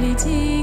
历经。